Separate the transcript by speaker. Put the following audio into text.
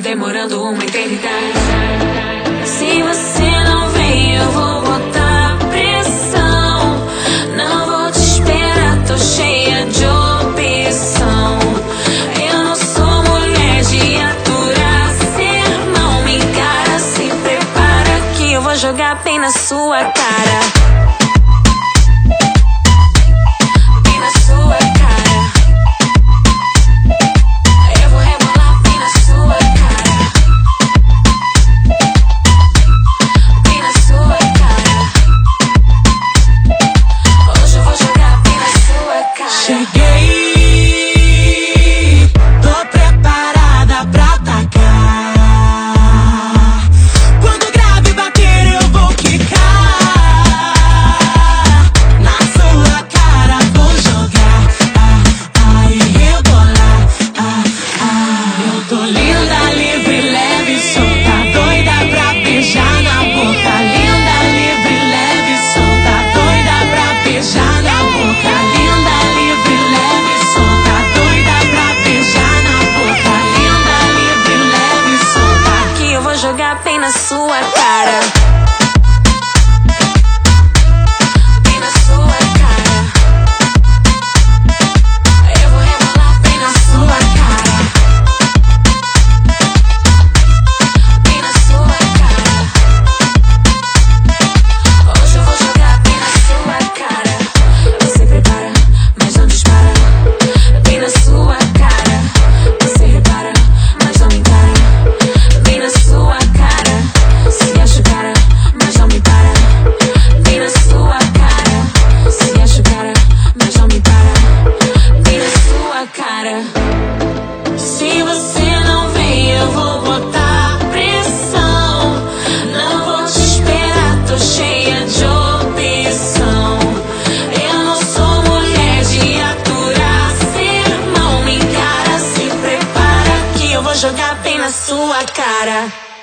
Speaker 1: demorando uma eternidade. Se você não vem, eu vou botar pressão. Não vou te esperar, tô cheia de opção. Eu não sou mulher de aturar sermão. Me encara, se prepara que eu vou jogar bem na sua cara. Jogar bem na sua cara. Sua cara.